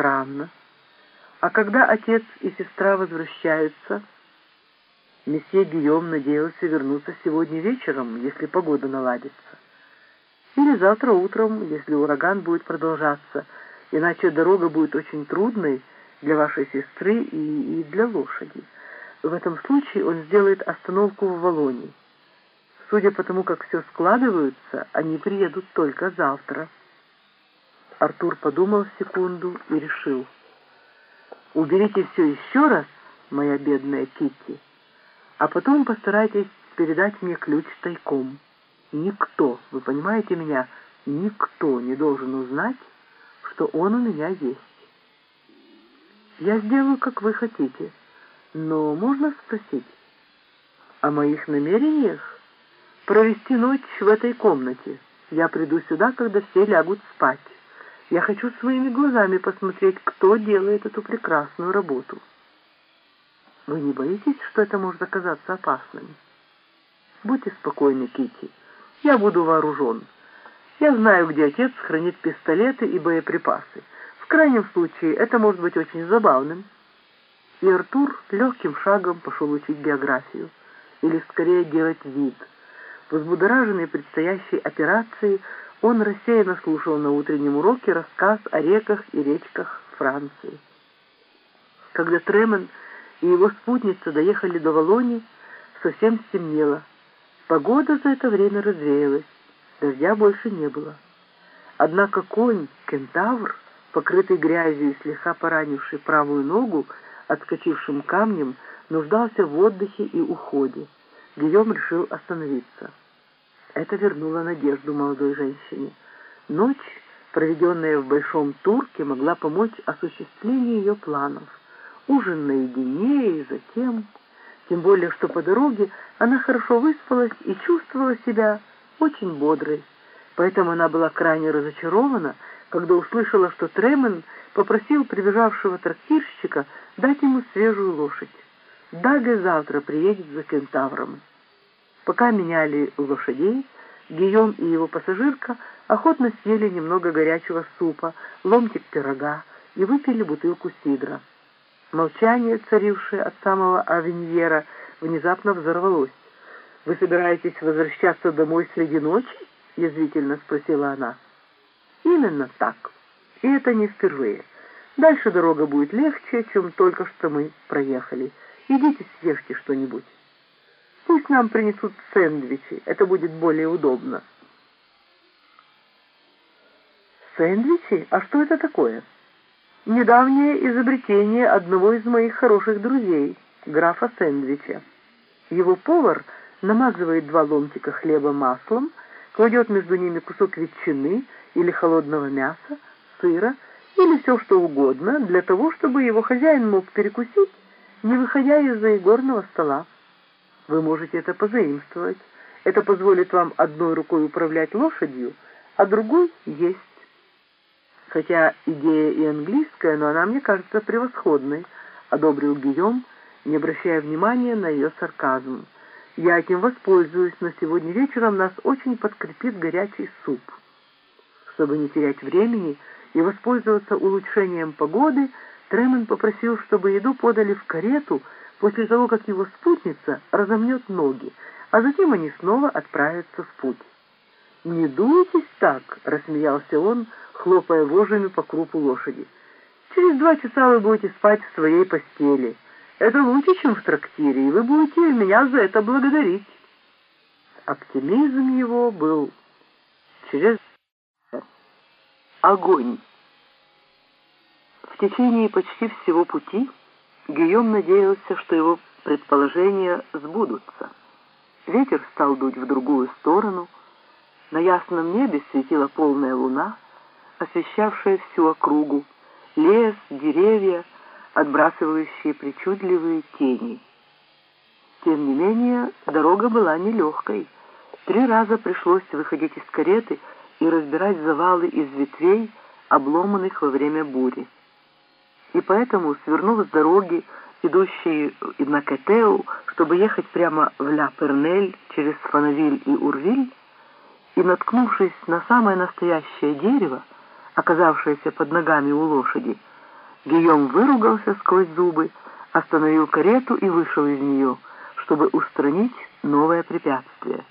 странно. А когда отец и сестра возвращаются, месье Гийом надеялся вернуться сегодня вечером, если погода наладится. Или завтра утром, если ураган будет продолжаться, иначе дорога будет очень трудной для вашей сестры и, и для лошади. В этом случае он сделает остановку в Волонии. Судя по тому, как все складывается, они приедут только завтра. Артур подумал секунду и решил. «Уберите все еще раз, моя бедная Китти, а потом постарайтесь передать мне ключ тайком. Никто, вы понимаете меня, никто не должен узнать, что он у меня есть. Я сделаю, как вы хотите, но можно спросить о моих намерениях провести ночь в этой комнате. Я приду сюда, когда все лягут спать. Я хочу своими глазами посмотреть, кто делает эту прекрасную работу. Вы не боитесь, что это может оказаться опасным? Будьте спокойны, Кити. Я буду вооружен. Я знаю, где отец хранит пистолеты и боеприпасы. В крайнем случае, это может быть очень забавным. И Артур легким шагом пошел учить географию, или скорее делать вид. Возбудораженный предстоящей операцией, он рассеянно слушал на утреннем уроке рассказ о реках и речках Франции. Когда Тремен и его спутница доехали до Волони, совсем стемнело. Погода за это время развеялась, дождя больше не было. Однако конь, кентавр, покрытый грязью и слегка поранивший правую ногу, отскочившим камнем, нуждался в отдыхе и уходе. Гийом решил остановиться. Это вернуло надежду молодой женщине. Ночь, проведенная в Большом Турке, могла помочь осуществлению ее планов. Ужин наедине и затем... Тем более, что по дороге она хорошо выспалась и чувствовала себя очень бодрой. Поэтому она была крайне разочарована, когда услышала, что Тремен попросил прибежавшего трактирщика дать ему свежую лошадь. Дага завтра приедет за кентавром. Пока меняли лошадей, Гийом и его пассажирка охотно съели немного горячего супа, ломтик пирога и выпили бутылку сидра. Молчание, царившее от самого Авеньера, внезапно взорвалось. «Вы собираетесь возвращаться домой среди ночи?» — язвительно спросила она. «Именно так. И это не впервые. Дальше дорога будет легче, чем только что мы проехали. Идите съешьте что-нибудь». Нам принесут сэндвичи, это будет более удобно. Сэндвичи? А что это такое? Недавнее изобретение одного из моих хороших друзей, графа Сэндвича. Его повар намазывает два ломтика хлеба маслом, кладет между ними кусок ветчины или холодного мяса, сыра или все что угодно для того, чтобы его хозяин мог перекусить, не выходя из-за игорного стола. Вы можете это позаимствовать. Это позволит вам одной рукой управлять лошадью, а другой — есть. Хотя идея и английская, но она мне кажется превосходной, — одобрил Гийом, не обращая внимания на ее сарказм. Я этим воспользуюсь, но сегодня вечером нас очень подкрепит горячий суп. Чтобы не терять времени и воспользоваться улучшением погоды, Тремен попросил, чтобы еду подали в карету — после того, как его спутница разомнет ноги, а затем они снова отправятся в путь. «Не дуйтесь так!» — рассмеялся он, хлопая вожжами по крупу лошади. «Через два часа вы будете спать в своей постели. Это лучше, чем в трактире, и вы будете меня за это благодарить». Оптимизм его был через огонь. В течение почти всего пути Гийом надеялся, что его предположения сбудутся. Ветер стал дуть в другую сторону, на ясном небе светила полная луна, освещавшая всю округу, лес, деревья, отбрасывающие причудливые тени. Тем не менее, дорога была нелегкой. Три раза пришлось выходить из кареты и разбирать завалы из ветвей, обломанных во время бури и поэтому, свернув с дороги, идущей на Кетеу, чтобы ехать прямо в Ля-Пернель через Фановиль и Урвиль, и, наткнувшись на самое настоящее дерево, оказавшееся под ногами у лошади, Гийом выругался сквозь зубы, остановил карету и вышел из нее, чтобы устранить новое препятствие.